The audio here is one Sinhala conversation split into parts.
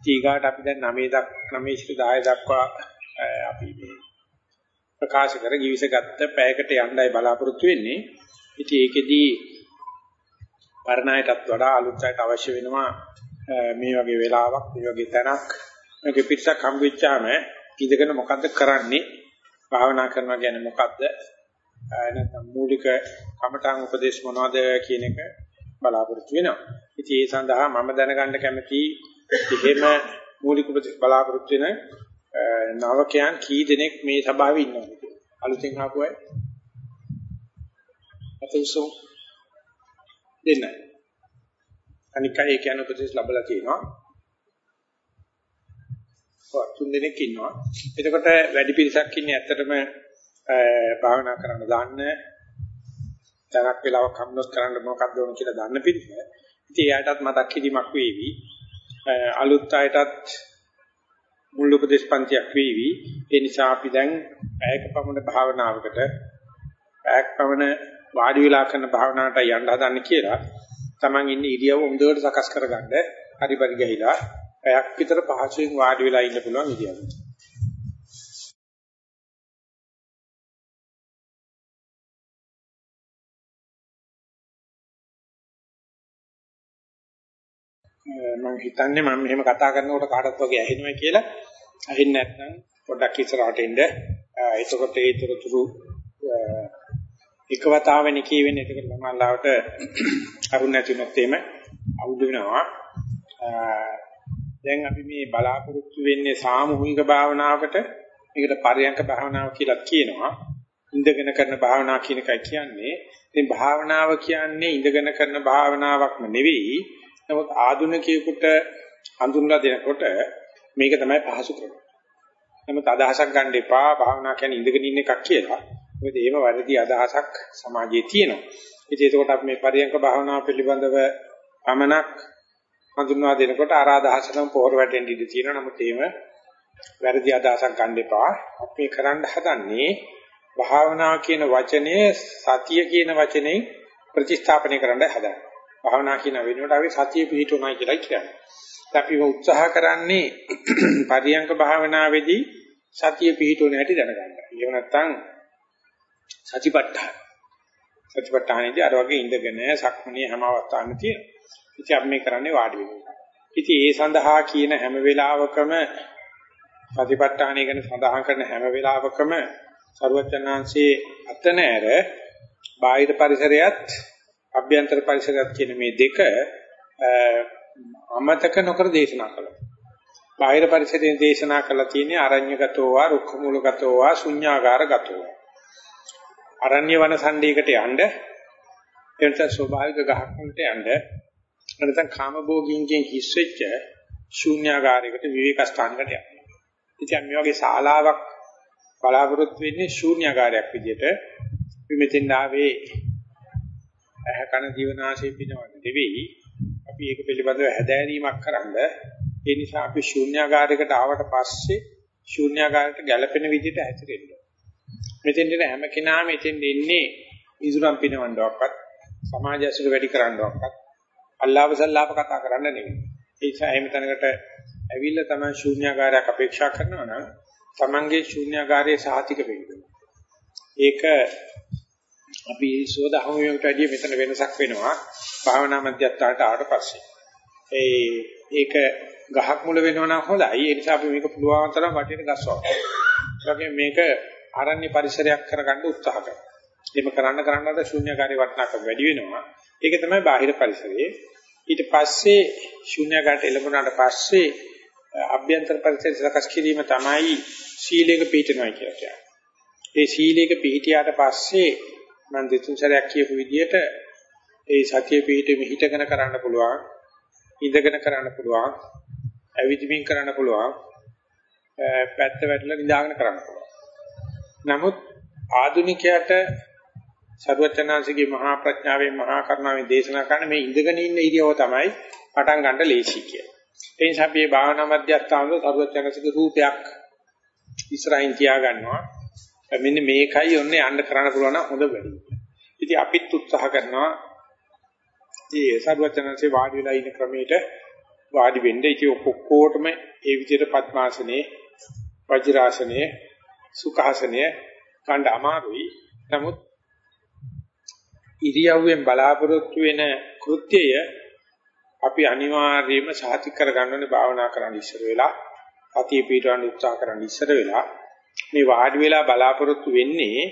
ඊගාට අපි දැන් 9 දක් 9 සිට 10 දක්වා අපි මේ ප්‍රකාශ කර givis ගත්ත පැයකට යන්නයි බලාපොරොත්තු වෙන්නේ. ඉතින් ඒකෙදී පරණයටත් වඩා අලුත් අයට අවශ්‍ය වෙනවා මේ වගේ වෙලාවක් මේ වගේ තැනක් මේකේ පිටසක් හම්බ වෙච්චාම ඉඳගෙන මොකද්ද කරන්නේ භාවනා කරනවා කියන්නේ මොකද්ද නැත්නම් මූලික කමඨාන් උපදේශ මොනවද කියන එක බලාපොරොත්තු වෙනවා. ඉතින් ඒ සඳහා මම දැනගන්න කැමති එහෙම මූලික උපදේශ බලාපොරොත්තු වෙන නවකයන් කී දෙනෙක් මේ සභාවේ ඉන්නවද කියලා. අලුතෙන් ආපු අය. අතේසෝ දෙන්න. අනික ඒ කියන උපදේශ ලැබලා තියෙනවා. ඔව් තුන් දෙනෙක් ඉන්නවා. එතකොට වැඩි පිරිසක් ඉන්නේ ඇත්තටම භාවනා කරන්න දාන්න තරක් වෙලාවක් හම්නොත් කරන්න මොකක්ද ඕන කියලා දන්න පිරිස. ඉතින් එයාටත් මතක් කිරීමක් වේවි. අලුත් අයටත් මුල් උපදේශ පන්තියක් වේවි. ඒ නිසා අපි දැන් පැයක පමණ භාවනාවකට පැයක් පමණ වාඩි වෙලා කරන භාවනාවට යන්න හදන්නේ කියලා Taman ඉන්නේ ඉරියව්ව හොඳට සකස් කරගන්න හරි පරි ගහිලා පැයක් විතර පහසුවෙන් වාඩි වෙලා ඉන්න පුළුවන් ඉරියව්ව. මම හිතන්නේ මම මෙහෙම කතා කරනකොට කාටවත් වගේ ඇහෙනවා කියලා. ඇහෙන්නේ නැත්නම් පොඩ්ඩක් ඉස්සරහට එන්න. එතකොට ඒතරතුරු එකවතාවෙනි කියවෙන්නේ එතකොට මමලාවට අරුණ නැතිනොත් එහෙම අවුල් වෙනවා. දැන් අපි මේ බලාපොරොත්තු වෙන්නේ සාමූහික භාවනාවකට මේකට පරියංක භාවනාව කියලා කියනවා. ඉඳගෙන කරන භාවනාව කියන එකයි කියන්නේ. ඉතින් භාවනාව කියන්නේ ඉඳගෙන කරන භාවනාවක්ම නෙවෙයි. නමුත් ආධුනිකයෙකුට හඳුන්වා දෙනකොට මේක තමයි පහසු ක්‍රමය. නමුත් අදහසක් ගන්න එපා භාවනා කියන්නේ ඉඳගෙන ඉන්න එකක් කියලා. මොකද එහෙම වැරදි අදහසක් සමාජයේ තියෙනවා. ඉතින් ඒකකොට අපි මේ පරියංක භාවනාව පිළිබඳව පමණක් හඳුන්වා දෙනකොට අර අදහසනම් පොහොර වැටෙන්න ඉඩ තියෙනවා. නමුත් එහෙම වැරදි අදහසක් ගන්න එපා. අපි කරන්න හදන්නේ භාවනා කියන වචනේ සතිය කියන වචනේ ප්‍රතිස්ථාපනය කරන්න හදන්නේ. භාවනා කියන වෙනුවට අපි සතිය පිහිටුණයි කියලා කියන්නේ. අපි උත්සාහ කරන්නේ පරියංක භාවනාවේදී සතිය පිහිටුවන හැටි දැනගන්න. එහෙම නැත්නම් සතිපට්ඨාන. සතිපට්ඨානයේදී අර වගේ ඉඳගෙන සක්මණේ හැම අවස්ථාවෙම තියෙනවා. ඉතින් අපි මේ කරන්නේ වාඩි වෙනවා. ඉතින් ඒ සඳහා කියන හැම වෙලාවකම සතිපට්ඨානය ගැන සඳහන් කරන හැම වෙලාවකම සරුවචනාංශයේ අතනෑර බාහිර පරිසරයත් අභ්‍යන්තර පරිසරයත් කියන මේ දෙක අමතක නොකර දේශනා කළා. බාහිර පරිසරයෙන් දේශනා කළා තියෙන්නේ අරඤ්‍යගතෝ වා රුක්ඛමූලගතෝ වා ශුඤ්ඤාගාරගතෝ වා. අරණ්‍ය වන සණ්ඩේකට යන්න එතන ස්වභාවික ගහක් වලට යන්න නැත්නම් කාමභෝගින්ගෙන් හිස් වෙච්ච ශූන්‍යාකාරයකට විවේක ස්ථානකට යන්න. ඉතින් මේ වගේ ශාලාවක් බලාපොරොත්තු වෙන්නේ ශූන්‍යාකාරයක් විදිහට අපි මෙතෙන් ආවේ ඇහ කන ජීවනාශය පිනවන්න නෙවෙයි. අපි ඒක පිළිබඳව හැදෑරීමක් කරන්න ඒ නිසා අපි ශූන්‍යාකාරයකට ආවට පස්සේ ශූන්‍යාකාරයට ගැළපෙන විදිහට හැසිරෙන්න මෙතෙන් දෙන හැම කෙනාම මෙතෙන් එන්නේ ඉදුරම් පිනවන්නවක්වත් සමාජ ඇසුර වැඩි කරන්නවක්වත් අල්ලාහ් සල්ලාප කතා කරන්න නෙවෙයි. ඒ නිසා එහෙම තැනකට ඇවිල්ලා තමයි ශූන්‍යාකාරයක් අපේක්ෂා කරනවා නම් Tamange ශූන්‍යාකාරයේ සාතික වෙන්න ඒක අපි සෝදාහමයට වැඩිය මෙතන වෙනසක් වෙනවා භාවනා මධ්‍යස්ථානට ආවට පස්සේ. ඒ ඒක ගහක් මුල වෙනවා නම් හොඳයි. ඒ නිසා අපි මේක පුළුවන් තරම් වටේට ගස්සවනවා. ඒ මේක ආරණ්‍ය පරිසරයක් කරගන්න උත්සාහ කරනවා. එහෙම කරන්න කරන්නට ශූන්‍යකාරී වටනකම වැඩි වෙනවා. ඒක තමයි බාහිර පරිසරයේ. ඊට පස්සේ ශූන්‍යකාරට එළඹුණාට පස්සේ අභ්‍යන්තර පරිසරය සකස් කිරීම තමයි සීලයක පිළිටනවා කියලා කියන්නේ. ඒ සීලයක පිළිටියාට පස්සේ මම දෙතුන් සැරයක් කියපු විදිහට ඒ සතිය පිහිටෙම හිටගෙන කරන්න පුළුවන් ඉඳගෙන කරන්න පුළුවන් ඇවිදිමින් කරන්න පුළුවන් පැත්ත වැටලා නිදාගෙන කරන්න පුළුවන් නමුත් ආධුනිකයට සර්වචනාංශගේ මහා ප්‍රඥාවෙන් මහා කරුණාවෙන් දේශනා කරන මේ ඉඳගෙන ඉන්න ඉරියව තමයි පටන් ගන්න ලේසි කියලා. ඒ නිසා අපි මේ භාවනා මධ්‍යස්ථානවල සර්වචනාංශගේ රූපයක් ඉස්සරහින් තියා ගන්නවා. මෙන්න මේකයි ඔන්නේ යන්න කරන්න පුළුවන් නම් හොඳ වැඩි. ඉතින් අපිත් උත්සාහ කරනවා මේ සර්වචනන්සේ වාඩි වෙලා ඉන්න ක්‍රමයට වාඩි වෙන්න ඉතින් ඔක්කොටම ඒ විදිහට පద్මාසනේ වජිරාසනේ සුඛාසනේ ගන්න අමාරුයි. නමුත් ඉරියව්වෙන් බලාපොරොත්තු වෙන කෘත්‍යය අපි අනිවාර්යයෙන්ම සාතික කරගන්න ඕනේ භාවනා කරන්න ඉස්සර වෙලා අතිය පිටවන්න උත්සාහ කරන්න ඉස්සර වෙලා මේ වාඩි වෙලා බලාපොරොත්තු වෙන්නේ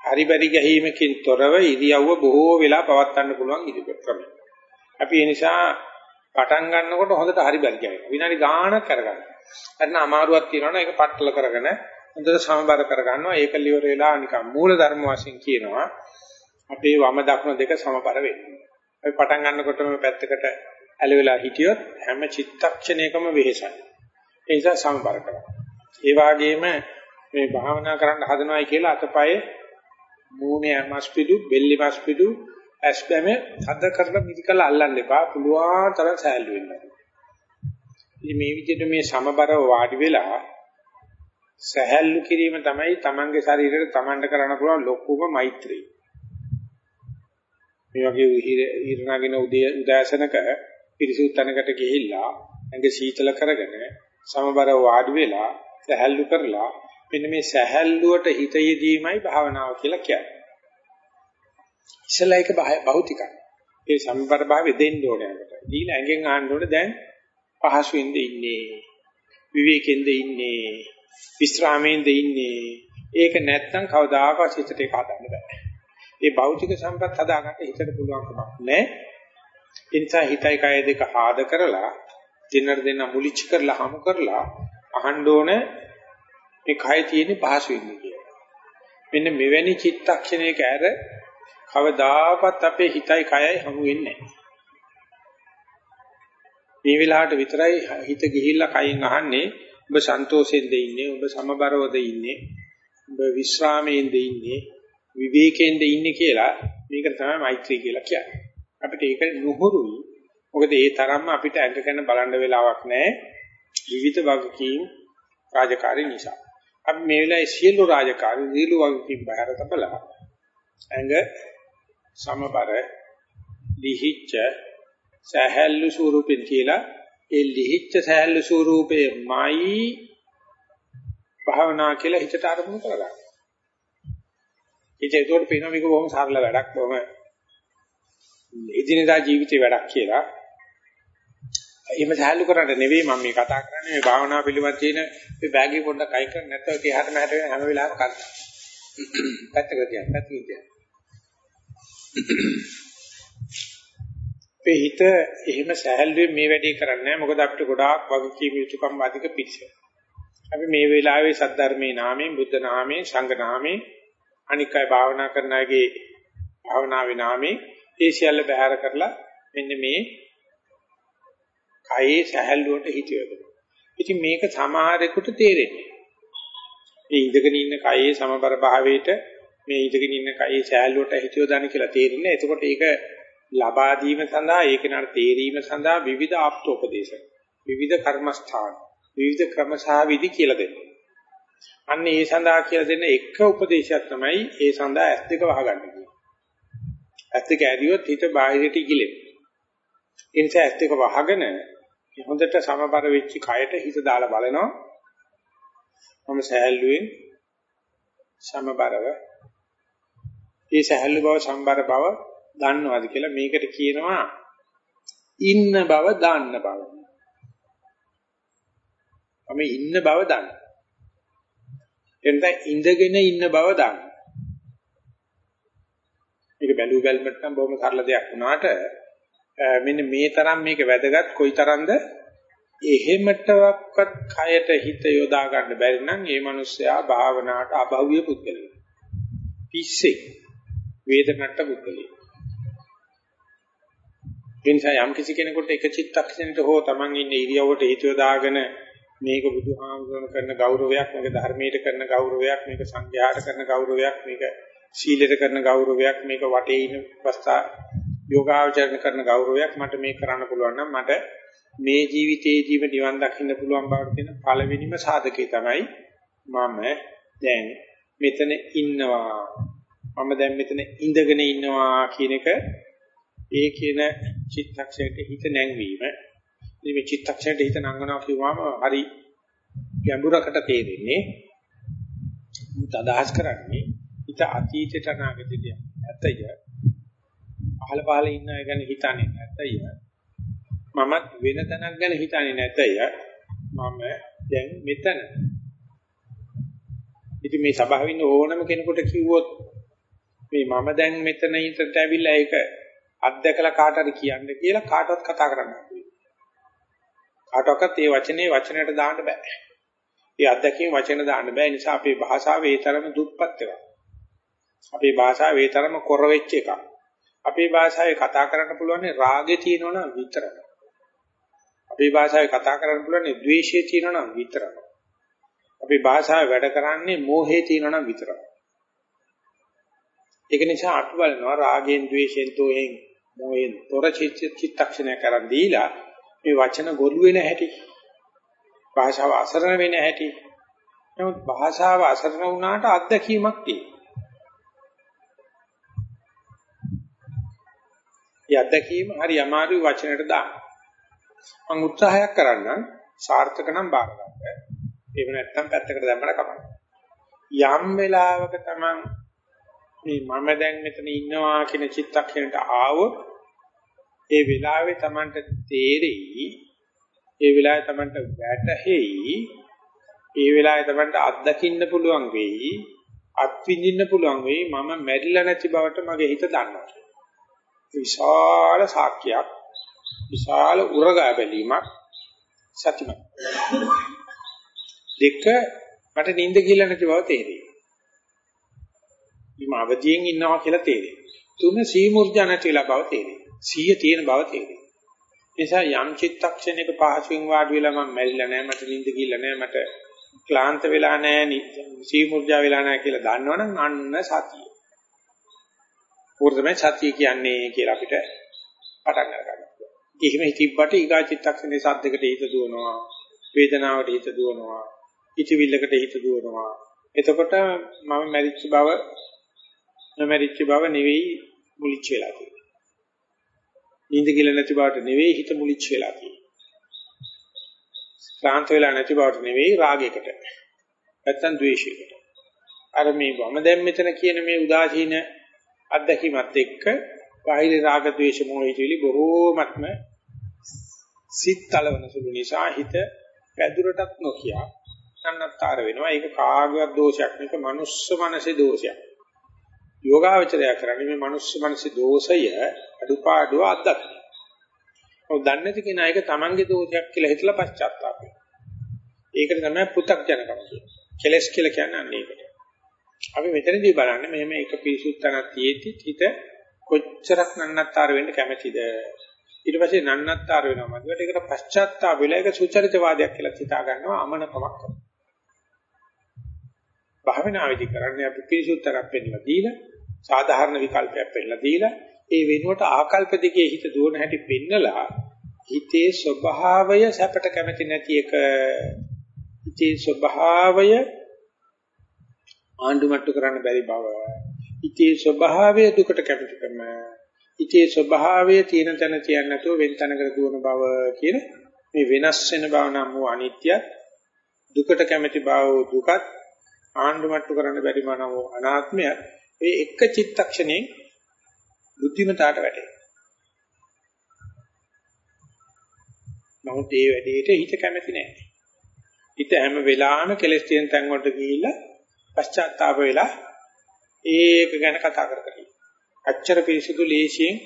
හරිබරි ගැහිමකින් තොරව ඉරියව්ව බොහෝ වෙලා පවත්වන්න පුළුවන් ඉදිරියට ක්‍රමයක්. අපි ඒ නිසා පටන් ගන්නකොට හොඳට හරිබරි ගැහෙනවා. විනාඩි ගාණක් කරගන්න. අන්න අමාරුවක් තියෙනවනේ ඒක පట్టල කරගෙන හොඳට සමබර කරගන්නවා. ඒක liver වෙලා නිකන් මූල ධර්ම වශයෙන් කියනවා. අපේ වම දකුණ දෙක සමබර වෙන්නේ. අපි පටන් ගන්නකොටම පැත්තකට ඇලවිලා හිටියොත් හැම චිත්තක්ෂණයකම වෙහෙසයි. ඒ නිසා සමබර කරගන්න. ඒ වගේම මේ භාවනා කරන්න හදනවයි කියලා අතපය මූණේ මස්පිඩු, බෙල්ලි මස්පිඩු, ඇස්බැම හද කරලා මිදිකලා අල්ලන්න එපා. පුළුවන් තරම් සෑල්ලු වෙන්න. ඉතින් මේ විදිහට මේ සමබරව වාඩි වෙලා සහැල්ලු කිරීම තමයි Tamange ශරීරයට Tamanට කරන්න පුළුවන් ලොකුම මෛත්‍රිය. මේ වගේ හිරණගෙන උදේ උදෑසනක පිරිසුදු තැනකට ගිහිල්ලා ඇඟ සීතල කරගෙන සමබර වාඩි වෙලා සහැල්ලු කරලා මෙන්න මේ සහැල්ලුවට හිත යෙදීමයි භාවනාව කියලා කියන්නේ. ඉස්සලා එක භෞතිකයි. ඒ සමබර භාවය දෙන්න ඕනේ අපට. දීලා ඇඟෙන් ආන්න ඕනේ දැන් පහසුවෙන්ද ඉන්නේ. විවේකෙන්ද ඉන්නේ. විස්රාමයෙන්ද ඉන්නේ. ඒක නැත්තම් කවදාකවත් හිතට ඒක හදන්න බෑ. ඒ භෞතික සම්පත් හදාගන්න හිතට පුළුවන් කමක් නැහැ. ඒ නිසා හිතයි කය දෙක ආද කරලා දිනර දෙන්න මුලිච්ච කරලා හමු කරලා අහන්න ඕන මේ කය තියෙන පහසු වෙන්නේ කියලා. මෙන්න මෙවැනි චිත්තක්ෂණයක ඇර කවදාකවත් අපේ හිතයි කයයි හමු වෙන්නේ නැහැ. මේ වෙලාවට විතරයි හිත ගිහිල්ලා කයින් අහන්නේ ඔබ සන්තෝෂෙන්ද ඉන්නේ ඔබ සමබරවද ඉන්නේ ඔබ විශ්‍රාමයෙන්ද ඉන්නේ විවේකයෙන්ද ඉන්නේ කියලා මේකට තමයි මෛත්‍රී කියලා කියන්නේ. අපිට ඒක නුහුරුයි. මොකද ඒ තරම්ම අපිට ඇඟ ගැන බලන්න වෙලාවක් නැහැ. විවිධ වගකීම් රාජකාරී නිසා. අපි මේ වෙලාවේ සියලු රාජකාරී සියලු වගකීම් බහැර තබලා ඇඟ සමබර ලිහිච්ච සහැල්ලු ස්වරූපෙන් කියලා ඒ ලිහිච්ච සහැල්ලු ස්වරූපේමයි භාවනා කියලා හිතට අරමුණු කරගන්න. ඉතින් ඒකට පේනවා මේක බොහොම සරල වැඩක් බොහොම එදිනෙදා ජීවිතේ වැඩක් කියලා. එහෙම සහැල්ලු කරන්න නෙවෙයි මම මේ කතා කරන්නේ මේ භාවනා පිළිබඳ තියෙන මේ බෑග් එක පොඩ්ඩක් අයින් කරන්න නැත්නම් ඒක එහාට මෙහාට හැම වෙලාවෙම කරන්න. පැත්තකට තියන්න පැත්තකින් තියන්න. අපේ හිත එහෙම සහැල්ලුවෙන් මේ වැඩේ කරන්නේ නැහැ මොකද අපිට ගොඩාක් වගකීම් යුතුකම් අධික පිටස. අපි මේ වෙලාවේ සද්ධර්මයේ නාමයෙන් බුද්ධ නාමයෙන් සංඝ නාමයෙන් අනික් අය භාවනා කරන අයගේ භාවනාවේ නාමයෙන් ඒ සියල්ල බැහැර කරලා මෙන්න මේ කයේ සහැල්ලුවට හිතියදෙනවා. ඉතින් මේක සමහරෙකුට තේරෙන්නේ. මේ ඉඳගෙන ඉන්න කයේ සමබර භාවයට මේ ඉඳගෙන ඉන්න කයේ සහැල්ලුවට හිතියොදාන කියලා තේරෙන්නේ. එතකොට ඒක ලබා දීම සඳහා ඒක නතර තේරීම සඳහා විවිධ ආප්තෝපදේශ විවිධ කර්මස්ථාන විවිධ ක්‍රම සහ විදි කියලා දෙනවා. අන්න ඒ සඳහා කියලා දෙන එක උපදේශයක් තමයි ඒ සඳහා ඇස් දෙක වහගන්න කියන්නේ. ඇස් දෙක ඇරියොත් හිත බාහිරට ඉගිලෙන. ඒ නිසා ඇස් දෙක වහගෙන හොඳට සමබර වෙච්ච කයට හිත දාලා බලනවා. මම සහැල්ලුවෙන් සමබරව ඒ සහැල්ලු බව සම්බර බව දන්නවද කියලා මේකට කියනවා ඉන්න බව දාන්න බව. මම ඉන්න බව දන්න. එතන ඉඳගෙන ඉන්න බව දන්න. මේක බැලු බැලමට නම් බොහොම සරල දෙයක් වුණාට මෙන්න මේ තරම් මේක වැදගත් කොයි තරම්ද එහෙමටවත් කයට හිත යොදා ගන්න බැරි නම් ඒ මිනිස්සයා භාවනාවට අභව්‍ය පුද්ගලෙක්. පිස්සේ වේදනට්ට පුද්ගලෙක්. ඒ නිසා යම් කිසි කෙනෙකුට එක චිත්තක්ෂණයට හෝ Taman ඉන්නේ ඉරියව්වට හේතුව දාගෙන මේක බුදුහාමුදුරන කරන ගෞරවයක් මේක ධර්මයට කරන ගෞරවයක් මේක සංඝයාට කරන ගෞරවයක් මේක සීලයට කරන ගෞරවයක් මේක වටේ ඉන්න අවස්ථා යෝගාචරණ කරන ගෞරවයක් මට මේ කරන්න පුළුවන් නම් මට මේ ජීවිතයේදීම නිවන් දකින්න පුළුවන් බවට තියෙන පළවෙනිම සාධකේ තමයි මම දැන් මෙතන ඉන්නවා මම දැන් මෙතන ඉඳගෙන ඉන්නවා කියන එක ඒ කියන චිත්තක්ෂයට හිත නැංවීම මේ චිත්තක්ෂණයට හිත නංගනවා කිව්වම හරි ගැඹුරකට තේරෙන්නේ. මුත් අදහස් කරන්නේ හිත අතීතයට අනාගතයට ඇතය. අහල පහල ඉන්න අය ගැන හිතන්නේ නැතය. මමත් වෙන තැනක් ගැන හිතන්නේ නැතය. මම දැන් මෙතන. ඉතින් මේ සභාවේ ඉන්න ඕනම කෙනෙකුට කිව්වොත් මේ මම දැන් මෙතන හිටට ඇවිල්ලා ඒක අත්දැකලා කාට හරි කියන්න කියලා කාටවත් කතා කරන්න බෑ. කාටවත් ඒ වචනේ වචනයට දාන්න බෑ. ඒ අත්දැකීම් වචන දාන්න බෑ. නිසා අපේ භාෂාව ඒ තරම දුප්පත් එකක්. අපේ භාෂාව ඒ තරම කොර වෙච්ච එකක්. අපේ භාෂාවේ කතා කරන්න පුළුවන් රාගේ තියෙනවනම් විතරයි. අපේ භාෂාවේ කතා කරන්න පුළුවන් ද්වේෂයේ තියෙනවනම් විතරයි. අපේ භාෂාව වැඩ කරන්නේ මෝහයේ තියෙනවනම් විතරයි. ඒක නිසා අපි බලනවා රාගෙන් ද්වේෂෙන් තෝයෙන් මොයෙන් තොර චිත්තක්ෂණය කරන් දීලා මේ වචන ගොළු වෙන හැටි භාෂාව අසරණ වෙන හැටි නමුත් භාෂාව අසරණ වුණාට අත්දැකීමක් තියෙනවා. ඒ අත්දැකීම හරි අමාරුයි වචනයට දාන්න. මම උත්සාහයක් කරන්නම් සාර්ථක නම් බාර ගන්න. එහෙම නැත්නම් පැත්තකට දැම්මම කමක්. යම් වෙලාවක තමන් මේ මම දැන් මෙතන ඉන්නවා කියන චිත්තක්ෂණයට ආවොත් ඒ වෙලාවේ Tamanට තේරෙයි ඒ වෙලාවේ Tamanට වැටහෙයි ඒ වෙලාවේ Tamanට අත්දකින්න පුළුවන් වෙයි අත්විඳින්න පුළුවන් වෙයි මම මැරිලා නැති බවට මගේ හිත දන්නවා විශාල සාක්කයක් විශාල උරගා බැලීමක් සතිමත් දෙක මට නිින්ද කියලා නැති බව තේරෙයි මම අවදියෙන් ඉන්නවා කියලා තේරෙයි. තුන සීමුර්ජා නැතිලා බව තේරෙයි. සීය තියෙන බව තේරෙයි. නිසා යම් චිත්තක්ෂණයක පහසුවෙන් වාඩි වෙලා මම මැරිලා නැහැ මට නිින්ද ගිහිල්ලා නැහැ මට ක්ලාන්ත වෙලා නැහැ සීමුර්ජා වෙලා නැහැ කියලා දන්නවනම් අන්න සතිය. උර්ධමයි සතිය කියන්නේ කියලා අපිට පටන් ගන්න. එහෙම හිතිබ්බට ඊගා චිත්තක්ෂණේ සද්දකට හිත දුවනවා වේදනාවට හිත දුවනවා ඉතිවිල්ලකට හිත දුවනවා එතකොට මම මැරිච්ච බව නොමැරිච්ච බව නෙවෙයි මුලිච්ච වෙලා තියෙන්නේ. නිින්ද කියලා නැති බවට නෙවෙයි හිත මුලිච්ච වෙලා තියෙන්නේ. ක්ලාන්ත වෙලා නැති බවට නෙවෙයි රාගයකට. නැත්තම් ද්වේෂයකට. අර මේ වම දැන් මෙතන කියන මේ උදාසීන අත්දැකීමත් එක්ක බාහිර රාග ද්වේෂ මොහ හිතවිලි බොහෝමත්ම සිත් තලවන සුළු නිසා හිත පැදුරටත් නොකිය නන්නත්තර වෙනවා. ඒක කාගවත් දෝෂයක් නෙක මනුස්ස මනසේ දෝෂයක්. යෝගාවචරය කරන්නේ මේ මනුස්ස මනසේ දෝෂය අඩුපාඩුව අත්දකින්න. ඔව් දන්නේ නැති කෙනා ඒක තමන්ගේ දෝෂයක් කියලා හිතලා පශ්චාත්තාප වෙනවා. ඒකට තමයි පු탁ජනකම කියන්නේ. කෙලස් කියලා කියන්නේ අන්න ඒකට. අපි මෙතනදී බලන්නේ මෙහෙම එක පිරිසුත්තනක් තියෙද්දි හිත කොච්චරක් නන්නත්තර වෙන්න කැමැතිද? ඊට පස්සේ නන්නත්තර වෙනවා මදිවට ඒකට පශ්චාත්තාප වෙලා ඒක සුචරිතවාදයක් කියලා හිතා ගන්නවා අමනකමක් කරනවා. භාවනාවේදී කරන්නේ අපි පිරිසුත්තරක් වෙන්නලා දීලා සාධාරණ විකල්පයක් වෙන්නලා දීලා ඒ වෙනුවට ආකල්ප දෙකේ හිත දුවන හැටි පෙන්නලා හිතේ ස්වභාවය සැපට කැමති නැති එක හිතේ ස්වභාවය ආණ්ඩුමට්ටු කරන්න බැරි බව හිතේ ස්වභාවය දුකට කැමතිකම හිතේ ස්වභාවය තියෙන තැන තියන්න නැතුව වෙන තැනකට දුවන බව කියන මේ වෙනස් වෙන බව නම් වූ අනිත්‍ය දුකට කැමති බව දුකත් ආණ්ඩුමට්ටු කරන්න බැරි මනෝ අනාත්මය ඒ එක චිත්තක්ෂණයෙන් බුද්ධිමතාට වැටේ. නමුත් ඒ වැඩේට හිත කැමති නැහැ. හිත හැම වෙලාවෙම කෙලස් තියෙන තැන් වලට ගිහිල්ලා පශ්චාත්තාප වෙලා ඒක ගැන කතා කර කර අච්චර පිරිසිදු ලේසියෙන්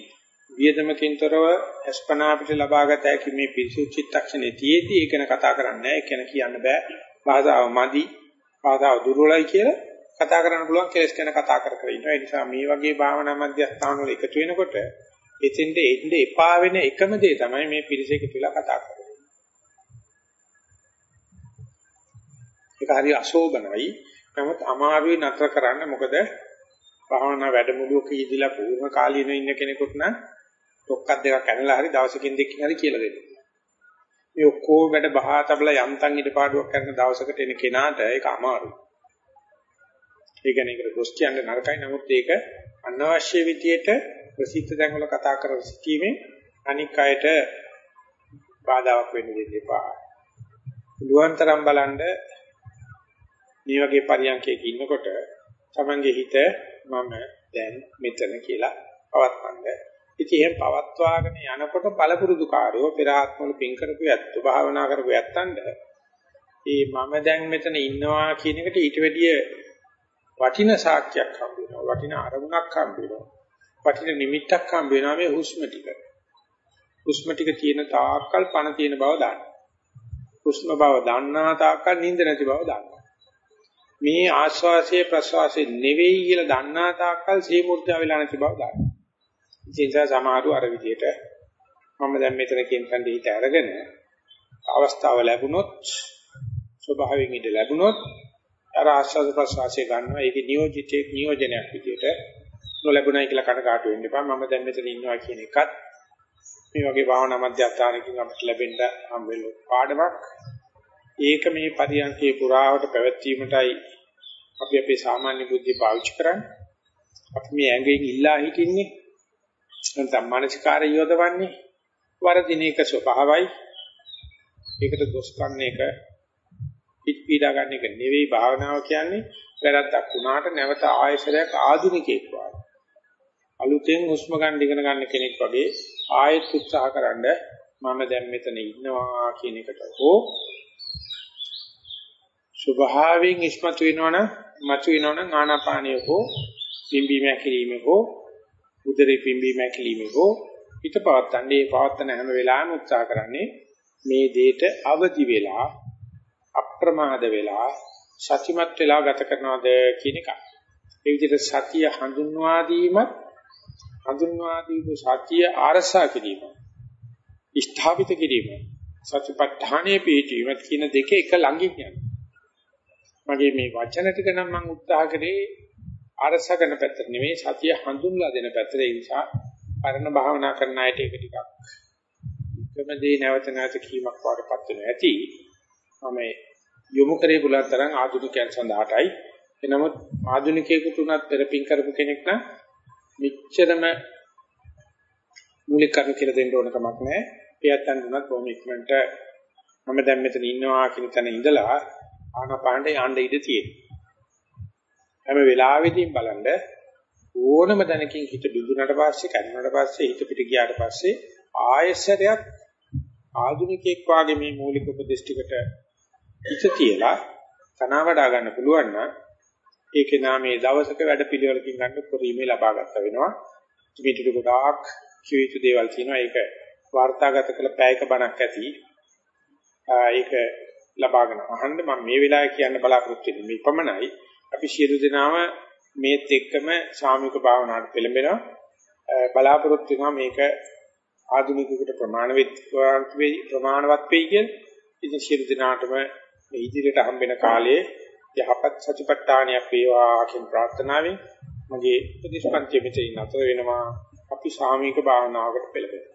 වියදමකින්තරව අස්පනා අපිට ලබාගත හැකි මේ පිරිසුදු චිත්තක්ෂණේ තියේදී ඒක ගැන කතා කරන්නේ නැහැ. ඒක ගැන කියන්න බෑ. භාෂාව මදි. භාෂාව දුර්වලයි කියලා කතා කරන්න පුළුවන් කෙලස් ගැන කතා කර කර ඉන්නවා. ඒ නිසා මේ වගේ භාවනා මධ්‍යස්ථාන වල එකතු වෙනකොට එතෙන්ට එන්න එපා වෙන එකම දේ තමයි මේ පිරිස එකතු වෙලා කතා කරන්නේ. ඒක හරි අශෝභනයි. නමුත් අමාරුයි නතර කරන්න මොකද භාවනා වැඩමුළුවක යෙදিলা පූර්ණ කාලීනව ඉන්න කෙනෙකුට නම් ඩොක්කක් දෙකක් ඇනලා හරි දවසකින් දෙකකින් හරි කියලා දෙන්න. මේ ඔක්කොම වැඩ බහා තබලා යන්තම් ඉදපාඩුවක් කරන දවසකට එන කෙනාට ඒක අමාරුයි. ඒ කියන්නේ ඒකට දොස් කියන්නේ නරකයි. නමුත් ඒක අනවශ්‍ය විදියට ප්‍රසිද්ධ තැන්වල කතා කර සිටීමේ අනික් අයට බාධාවක් වෙන්න දෙන්න එපා. පුළුවන් තරම් බලන්න මේ වගේ පරියන්කයක ඉන්නකොට තමන්ගේ හිත මම දැන් මෙතන කියලා පවත්වන්න. ඉතින් එහෙම පවත්වාගෙන යනකොට පළපුරුදු කාර්යෝ පෙර ආත්මවල පින් කරපු ඇත්ත භාවනා කරපු ඇත්තන්ට ඒ මම දැන් මෙතන ඉන්නවා කියන එකට ඊට වැඩිය වටින සාක්ෂියක් හම්බ වෙනවා. වටින අරමුණක් හම්බ වෙනවා. වටින නිමිත්තක් හම්බ වෙනවා මේ හුස්ම ටික. හුස්ම ටික තියෙන තාක්කල් පණ තියෙන බව දාන්න. හුස්ම බව දන්නා තාක්කල් නිින්ද නැති බව දාන්න. මේ ආශ්වාසයේ ප්‍රශ්වාසයේ නෙවෙයි කියලා දන්නා තාක්කල් සීමුර්ජා වෙලා නැති බව දාන්න. ඉතින් සමහරව අර විදියට මම දැන් මෙතන කියන කන්දේ හිත අරගෙන අවස්ථාව ලැබුණොත් ස්වභාවයෙන් ඉඳ ලැබුණොත් අර ආශ්වාස ප්‍රශ්වාසය ගන්නවා. ඒකේ නියෝජිතේ නියෝජනයක් විදියට නොලැබුණයි කියලා කනකාටු වෙන්න එපා. මම දැන් මෙතන ඉන්නවා කියන එකත් මේ වගේ භාවනා මධ්‍යස්ථානකින් අපිට ලැබෙන්න හම් වෙන පාඩමක්. ඒක මේ පරියන්කේ පුරාවට පැවැත්වීමටයි අපි අපේ සාමාන්‍ය බුද්ධිය පාවිච්චි කරන්නේ. අපි මේ ඇඟෙන් ඉල්ලා හිටින්නේ නැත්නම් මානසිකාරය යොදවන්නේ වරදින එක ස්වභාවයි. ඒකට දොස් ගන්න එක පිට පීඩා ගන්න එක නෙවෙයි භාවනාව කියන්නේ. වැරද්දක් වුණාට නැවත ආයශරයක් ආධුනිකයෙක් වගේ. අලුතෙන් හුස්ම ගන්න ඉගෙන ගන්න කෙනෙක් වගේ ආයෙත් උත්සාහකරනද මම දැන් මෙතන ඉන්නවා කියන එකට හෝ ස්වභාවයෙන් ඉස්මතු වෙනවනම් මතු වෙනවනම් ආනාපානිය හෝ පිම්බීම හැකිලිම හෝ උදරේ පිම්බීම හැකිලිම හෝ හිත පවත්තන්නේ පවත්තන හැම වෙලාවෙම උත්සාහ කරන්නේ මේ දෙයට අවදි වෙලා අප්‍රමාද වෙලා සතිමත් වෙලා ගත කරනවද කියන එක. ඒ විදිහට සතිය හඳුන්වා දීමත් හඳුන්වා දීපු සතිය ආරසා කිරීම. ස්ථාපිත කිරීම. සතිපට්ඨානයේ පිටීම කියන දෙක එක ළඟින් යනවා. මගේ මේ වචන ටික නම් මම උත්සාහ කරේ අරස කරන පැත්තට නෙමෙයි සතිය හඳුන්ලා දෙන පැත්තට. ඒ නිසා පරණ භාවනා කරන අයට ඒක ටිකක් එකම දේ නැවත නැවත කීමක් වඩපත් වෙන ඇති. මම යොමු කරේ බුලත් තරම් ආධුනිකයන් සඳහාටයි. එනමුත් ආධුනිකයෙකුට උනත් පෙරපින් කරපු කෙනෙක් නම් මෙච්චරම මූලික කරුණු කියලා දෙන්න ඕන කමක් නැහැ. එයත්න් උනත් බොහොම ඉක්මනට මම දැන් මෙතන ඉන්නවා කියන තැන ඉඳලා ආනපානට යන්න ඉඩ තියෙනවා. හැම වෙලාවෙදීම බලන්න ඕනම දැනකින් හිත බිඳුනට පස්සේ කැඩුනට පස්සේ හිත පිට ගියාට පස්සේ ආයසරයක් ආධුනිකෙක් වාගේ මේ මූලික උපදේශ ටිකට හිත තියලා තනවා වඩා ගන්න පුළුවන් නම් ඒකේ නාමයේ දවසක වැඩ පිළිවෙලකින් ගන්න පරිමේ ලබා ගන්න වෙනවා. මේ ටික ගොඩාක් කිය යුතු දේවල් තියෙනවා. ඒක වාර්තාගත කළ පැයක බණක් ඇති. ඒක ලබාගෙන අහන්න මම මේ වෙලාවේ කියන්න බලාපොරොත්තු වෙන්නේ මේ පමණයි. අපි සියලු දෙනාම මේත් එක්කම සාමික භාවනාවට පෙළඹෙනවා. බලාපොරොත්තු වෙනවා මේක ආධුනිකයෙකුට ප්‍රමාණවත් වෙයි ප්‍රමාණවත් වෙයි කියන ඉතින් සියලු දෙනාටම මේ ඉදිරියට හම්බෙන කාලයේ යහපත් සතිපට්ඨානයක් වේවා කියන ප්‍රාර්ථනාවෙන් මගේ උපදේශපන්ති මෙතන නතර වෙනවා අපි සාමීක භාවනාවකට පෙළඹෙමු